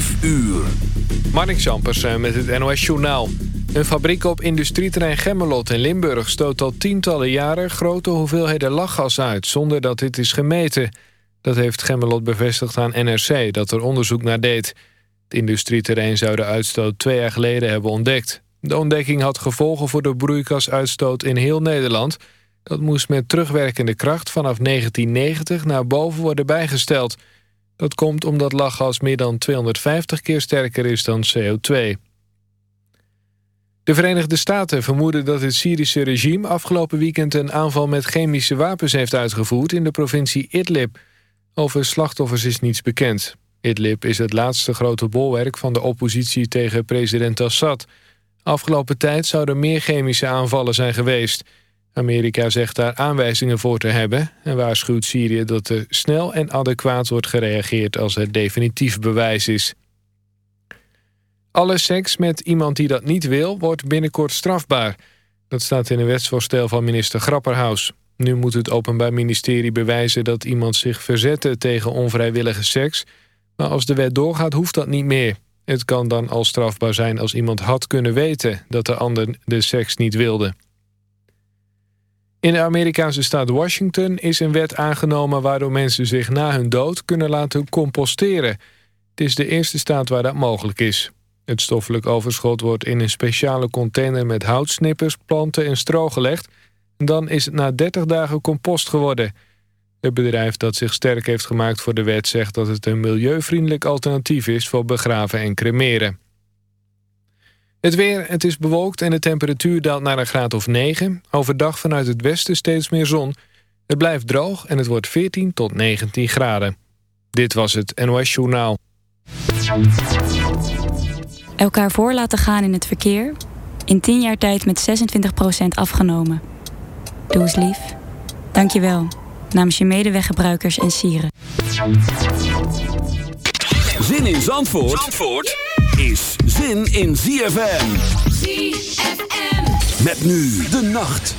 5 uur. Marnik Zampers eh, met het NOS Journaal. Een fabriek op industrieterrein Gemmelot in Limburg... stoot al tientallen jaren grote hoeveelheden lachgas uit... zonder dat dit is gemeten. Dat heeft Gemmelot bevestigd aan NRC, dat er onderzoek naar deed. Het industrieterrein zou de uitstoot twee jaar geleden hebben ontdekt. De ontdekking had gevolgen voor de broeikasuitstoot in heel Nederland. Dat moest met terugwerkende kracht vanaf 1990 naar boven worden bijgesteld... Dat komt omdat lachgas meer dan 250 keer sterker is dan CO2. De Verenigde Staten vermoeden dat het Syrische regime... afgelopen weekend een aanval met chemische wapens heeft uitgevoerd... in de provincie Idlib. Over slachtoffers is niets bekend. Idlib is het laatste grote bolwerk van de oppositie tegen president Assad. Afgelopen tijd zouden meer chemische aanvallen zijn geweest... Amerika zegt daar aanwijzingen voor te hebben... en waarschuwt Syrië dat er snel en adequaat wordt gereageerd... als er definitief bewijs is. Alle seks met iemand die dat niet wil, wordt binnenkort strafbaar. Dat staat in een wetsvoorstel van minister Grapperhaus. Nu moet het Openbaar Ministerie bewijzen dat iemand zich verzette... tegen onvrijwillige seks, maar als de wet doorgaat hoeft dat niet meer. Het kan dan al strafbaar zijn als iemand had kunnen weten... dat de ander de seks niet wilde. In de Amerikaanse staat Washington is een wet aangenomen... waardoor mensen zich na hun dood kunnen laten composteren. Het is de eerste staat waar dat mogelijk is. Het stoffelijk overschot wordt in een speciale container... met houtsnippers, planten en stro gelegd. Dan is het na 30 dagen compost geworden. Het bedrijf dat zich sterk heeft gemaakt voor de wet... zegt dat het een milieuvriendelijk alternatief is voor begraven en cremeren. Het weer, het is bewolkt en de temperatuur daalt naar een graad of 9. Overdag vanuit het westen steeds meer zon. Het blijft droog en het wordt 14 tot 19 graden. Dit was het NOS Journaal. Elkaar voor laten gaan in het verkeer. In 10 jaar tijd met 26% afgenomen. Doe eens lief. Dank je wel. Namens je medeweggebruikers en sieren. Zin in Zandvoort? Zandvoort? is zin in ZFM. ZFM. Met nu de nacht.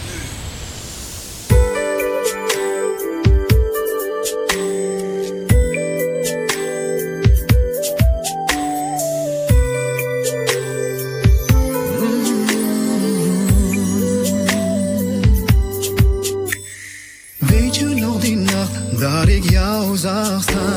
Weet je nog die nacht dat ik jou zag staan?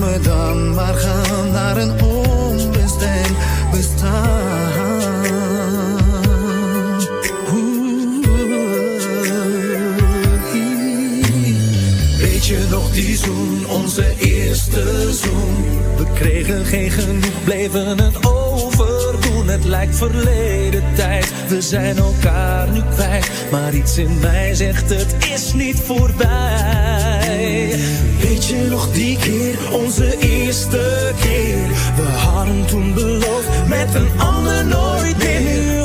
me dan maar gaan naar een onbestemd bestaan. Weet je nog die zoen, onze eerste zoen? We kregen geen genoeg, bleven het overdoen. Het lijkt verleden tijd, we zijn elkaar nu kwijt. Maar iets in mij zegt het is niet voorbij. Je nog die keer, onze eerste keer? We hadden toen beloofd, met een ander nooit meer.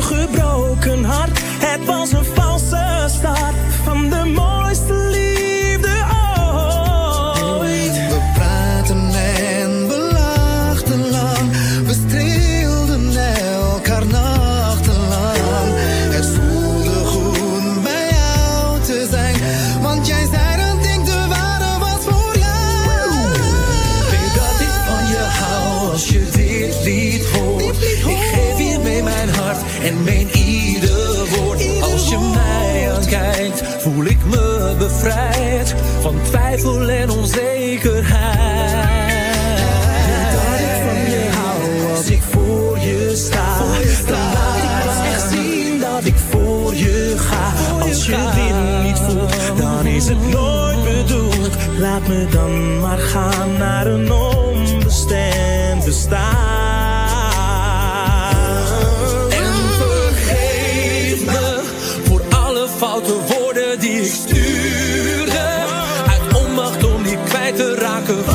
laat me dan maar gaan naar een onbestemd bestaan. en vergeet me voor alle foute woorden die ik stuurde. Uit onmacht om die kwijt te raken.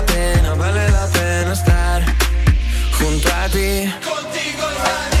contigo y nadie.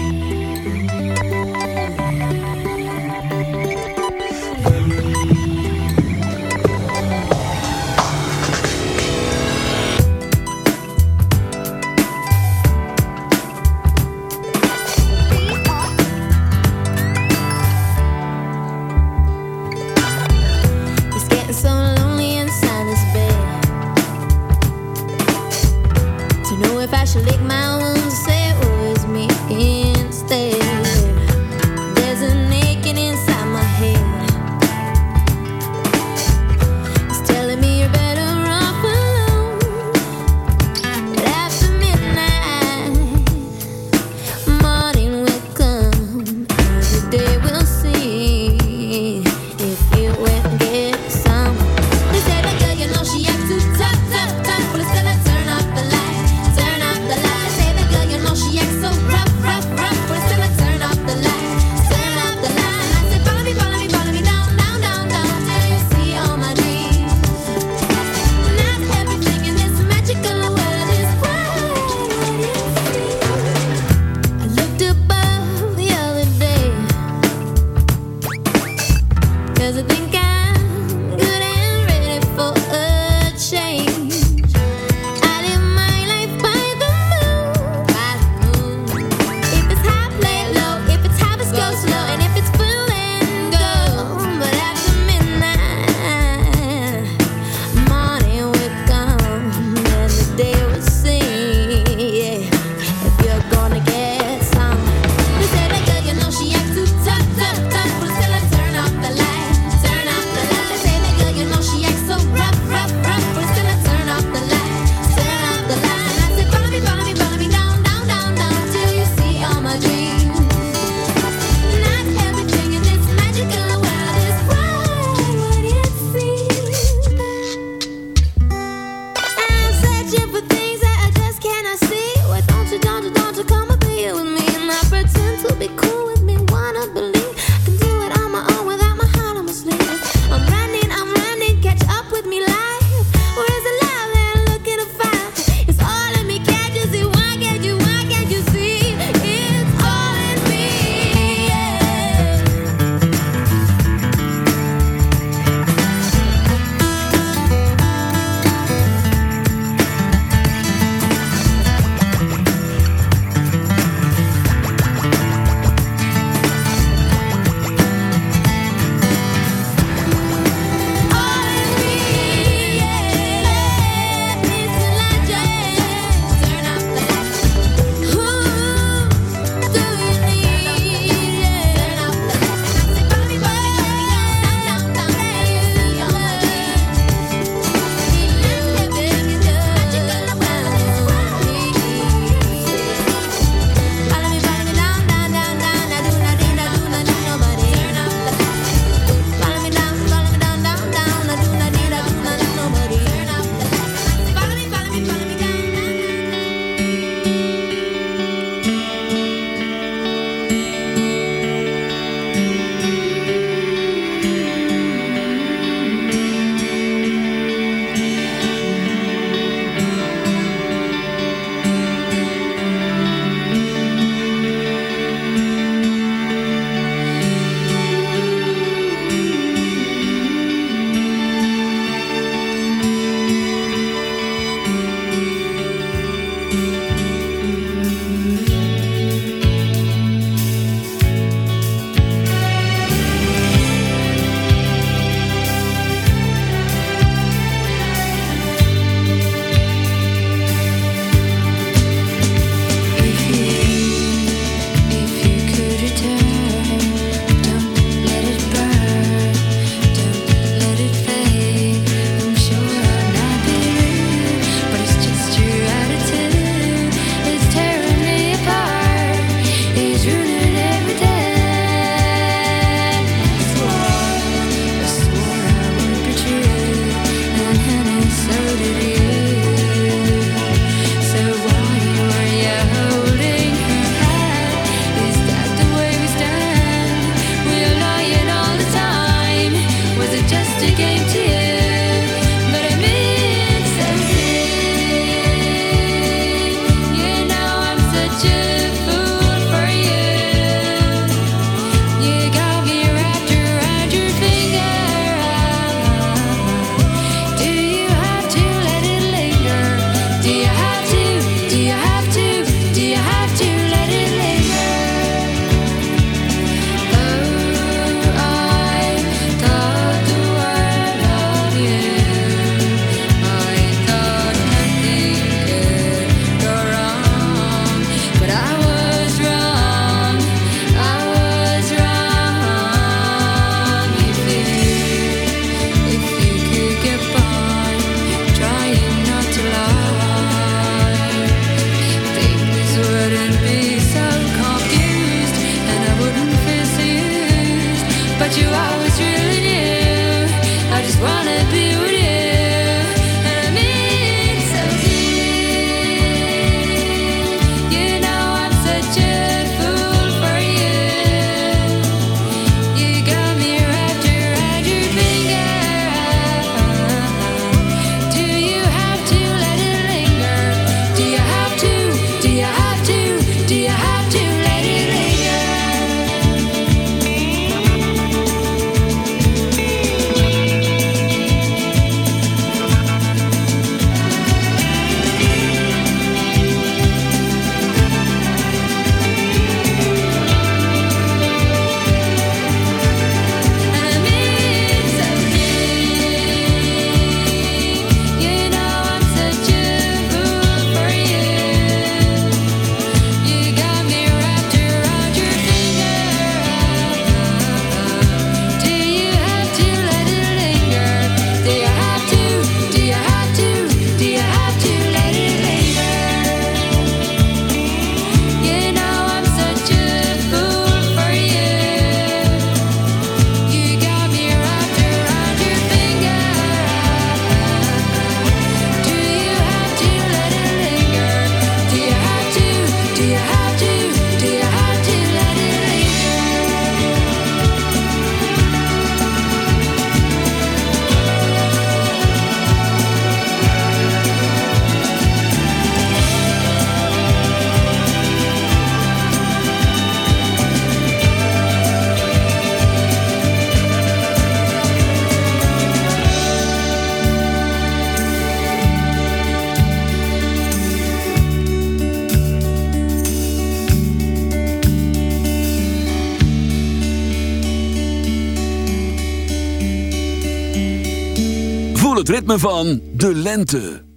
van de lente.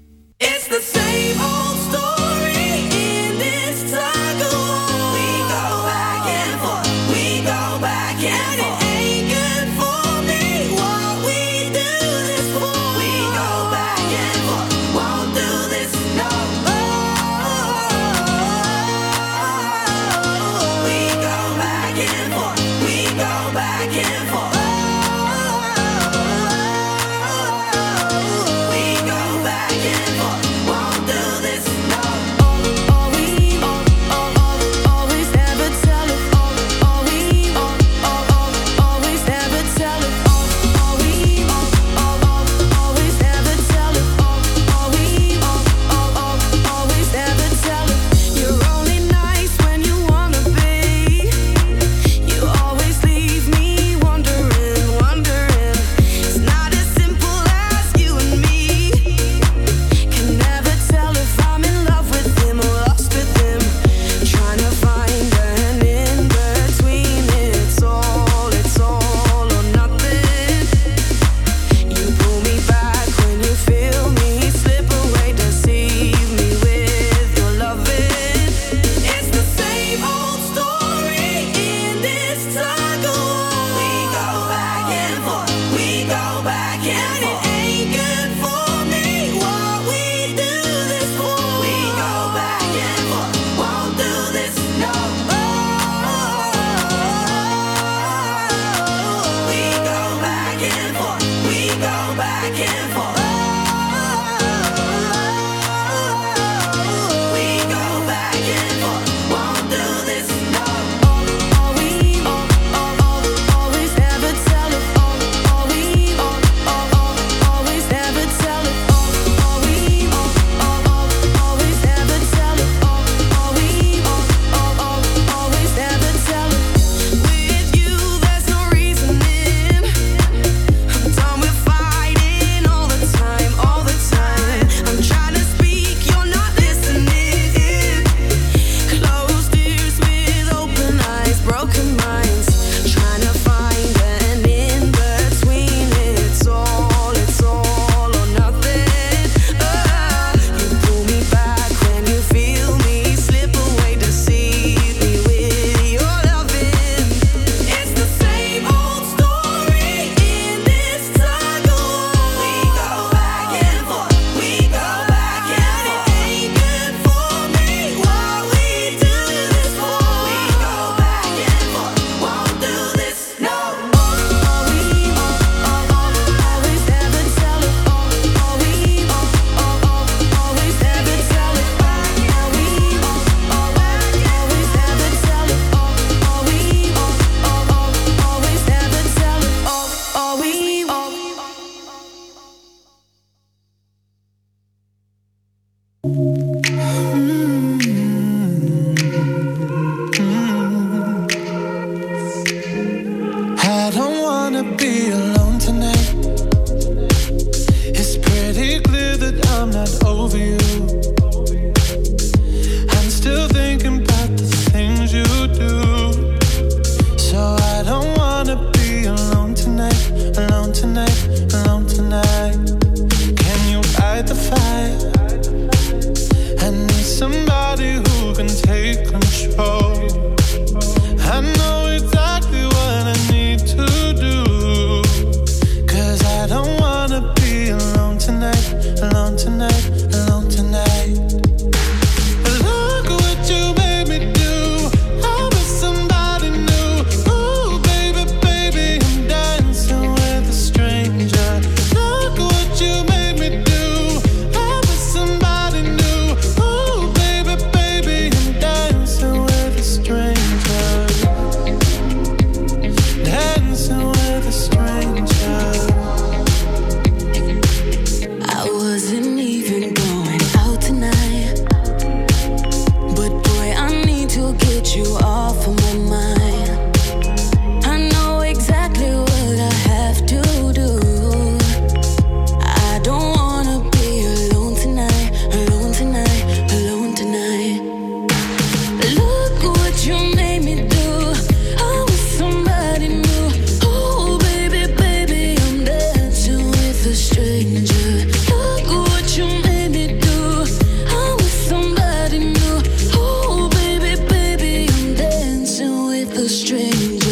change.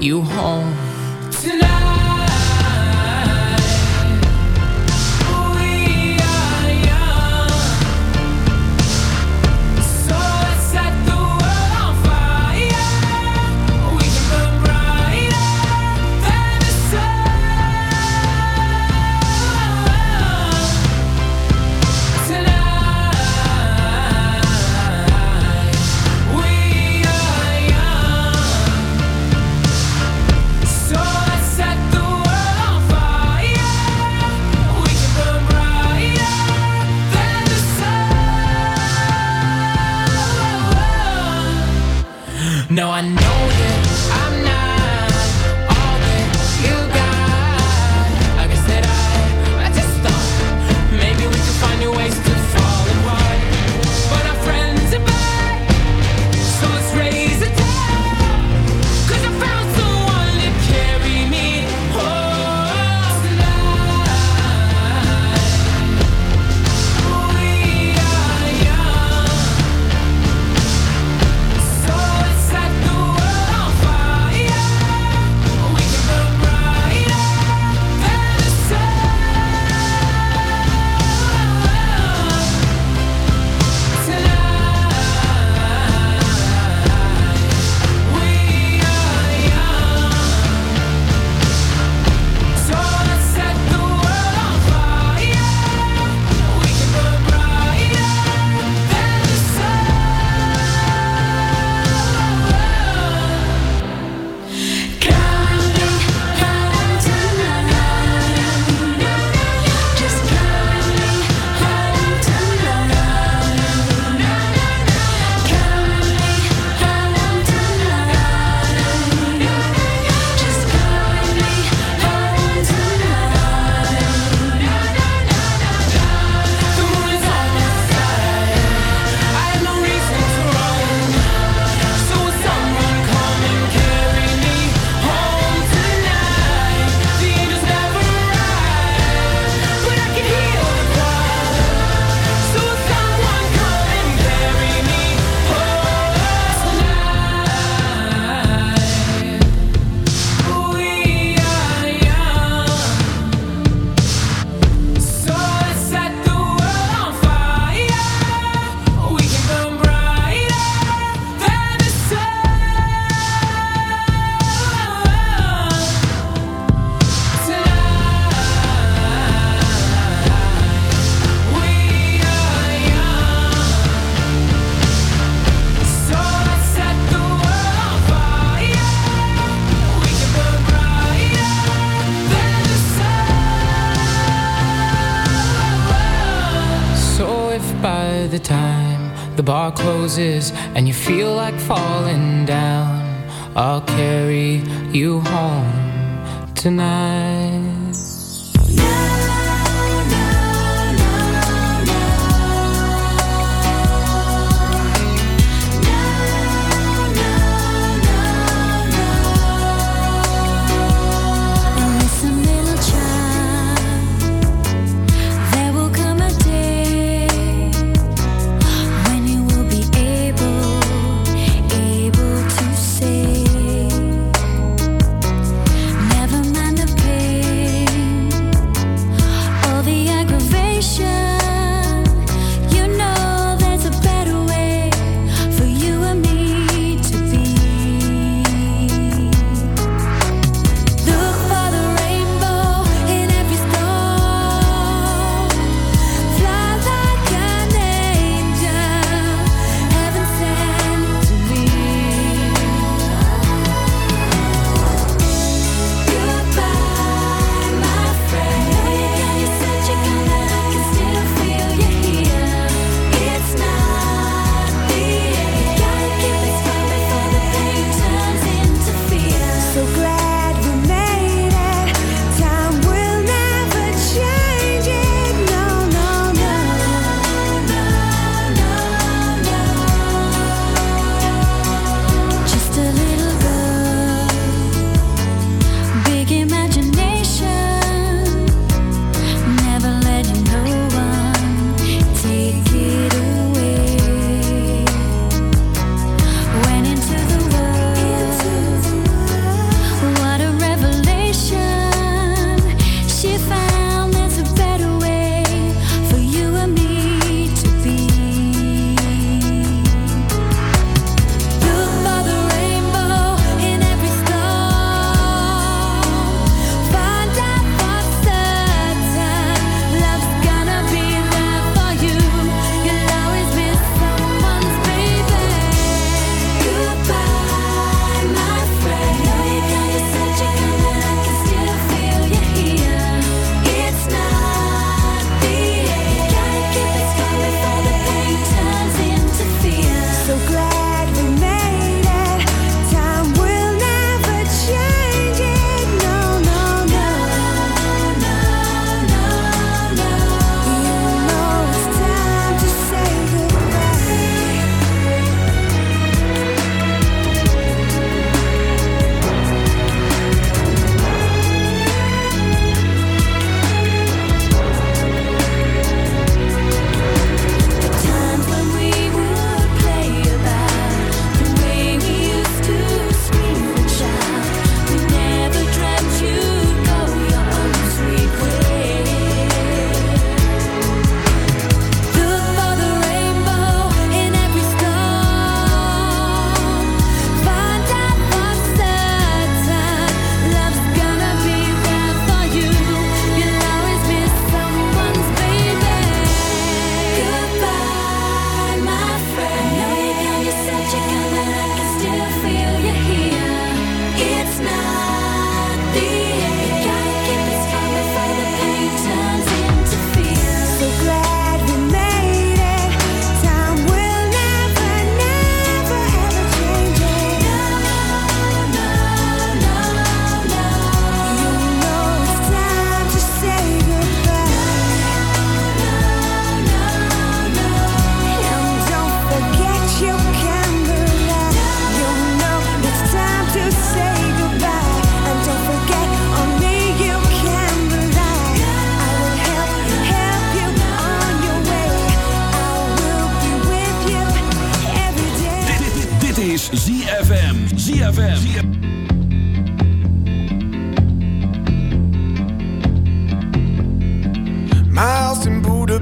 You home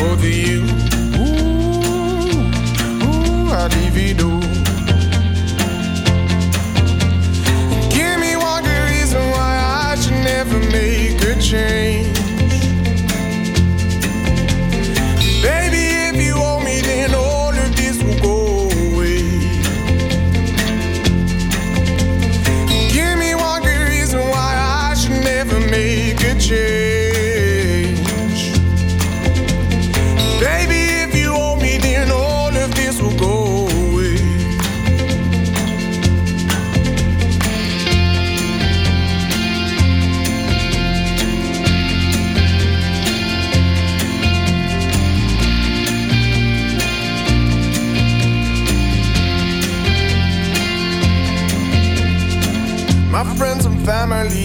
You, I divido. Give me one good reason why I should never make a change.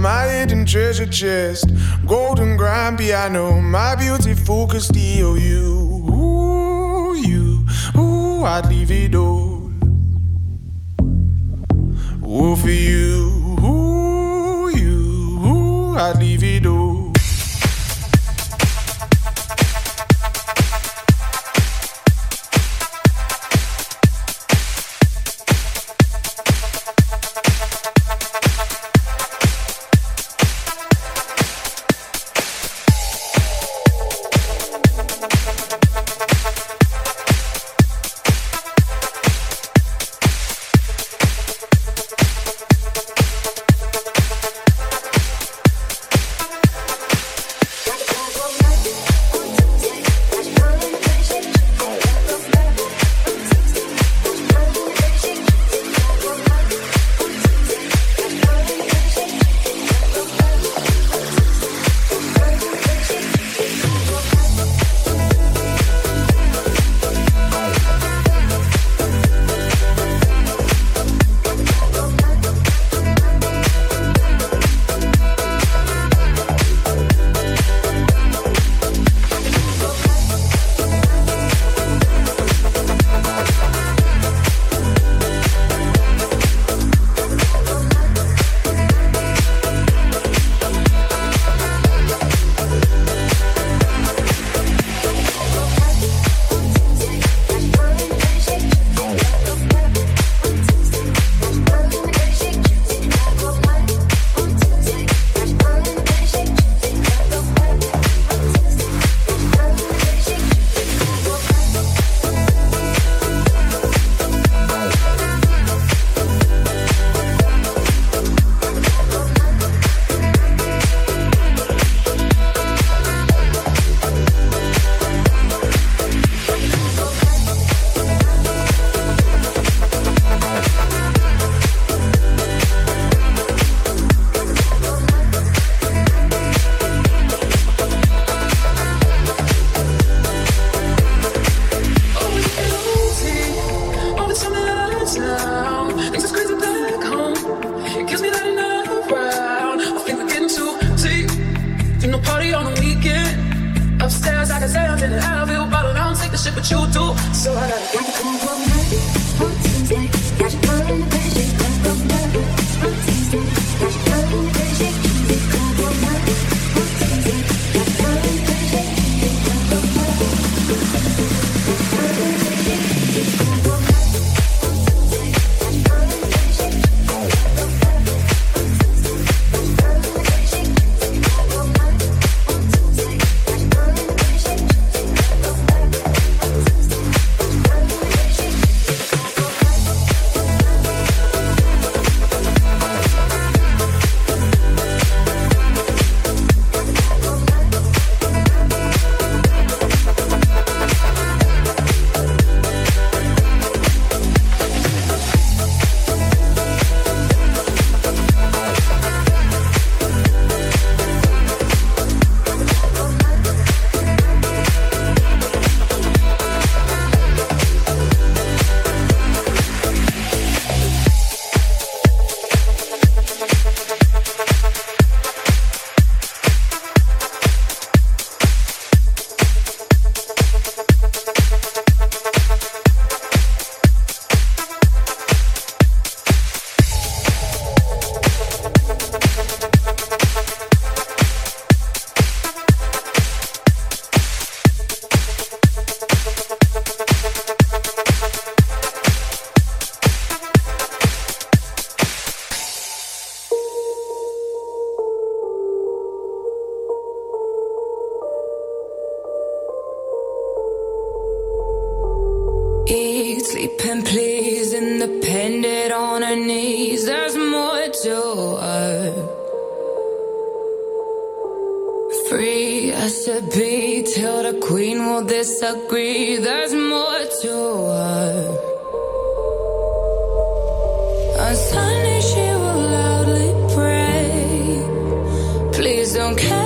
My, hidden treasure chest, golden grand piano, my beautiful Castillo. You, ooh, you, ooh, I'd leave it all. Ooh, for you, but I got to run free. I should be till the queen will disagree. There's more to her. On Sunday, she will loudly pray. Please don't care.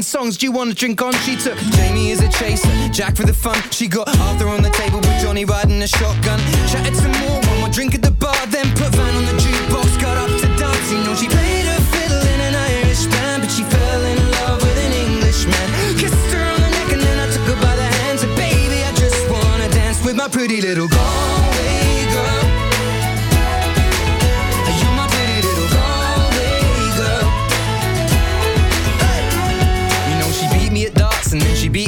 10 songs. Do you wanna drink on? She took Jamie as a chaser, Jack for the fun. She got Arthur on the table with Johnny riding a shotgun. Chatted some more, one more drink at the bar, then put Van on the jukebox. Got up to dance, you know she played a fiddle in an Irish band, but she fell in love with an Englishman. Kissed her on the neck and then I took her by the hands, and baby, I just wanna dance with my pretty little girl.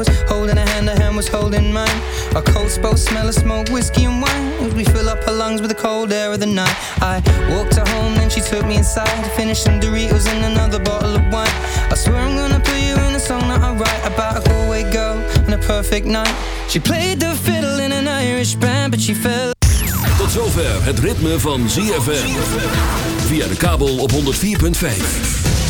was holding a hand, her hand was holding mine. Our coats both smell of smoke, whiskey and wine. We fill up her lungs with the cold air of the night. I walked her home, then she took me inside. Finished some Doritos and another bottle of wine. I swear I'm gonna put you in a song that I write about a Galway girl and a perfect night. She played the fiddle in an Irish band, but she fell. Tot zover het ritme van ZFM. Via de kabel op 104.5.